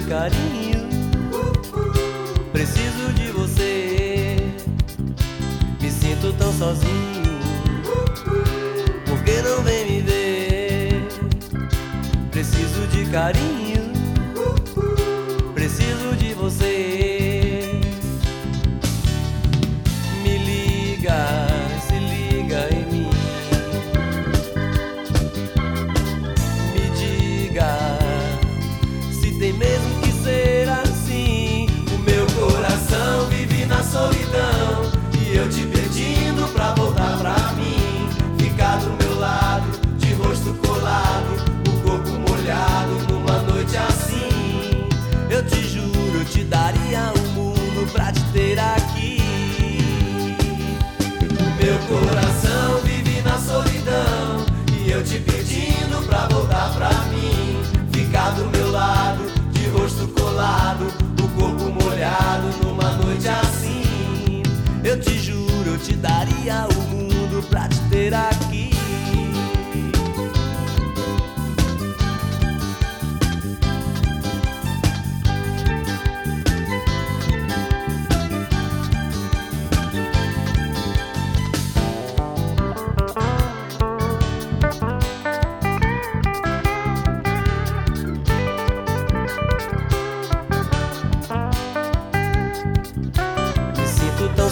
de carinho. Preciso de você. Me sinto tão sozinho. Por que não vem me ver? Preciso de carinho.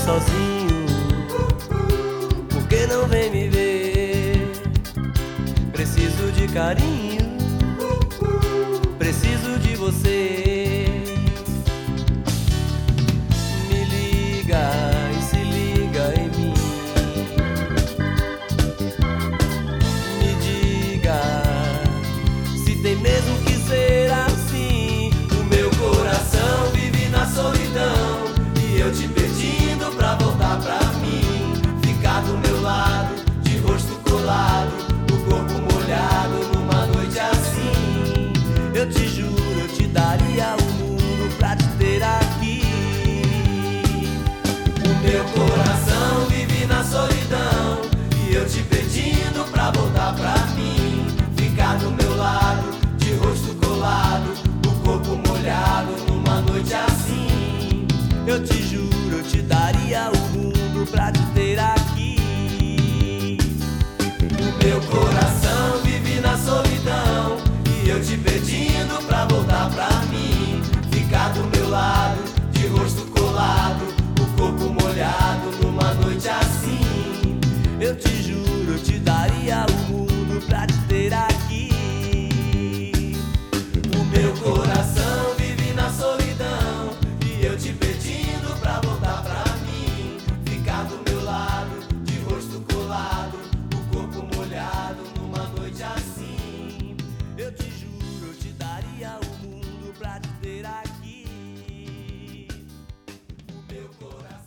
Sozinho. Por que não vem me ver? Preciso de carinho. Eu te juro, eu te daria o mundo pra te ter aqui. O meu coração vive na solidão E eu te pedindo pra voltar pra mim Ficar do meu lado, de rosto colado O corpo molhado numa noite assim Eu te juro, eu te daria o mundo pra te meu coração.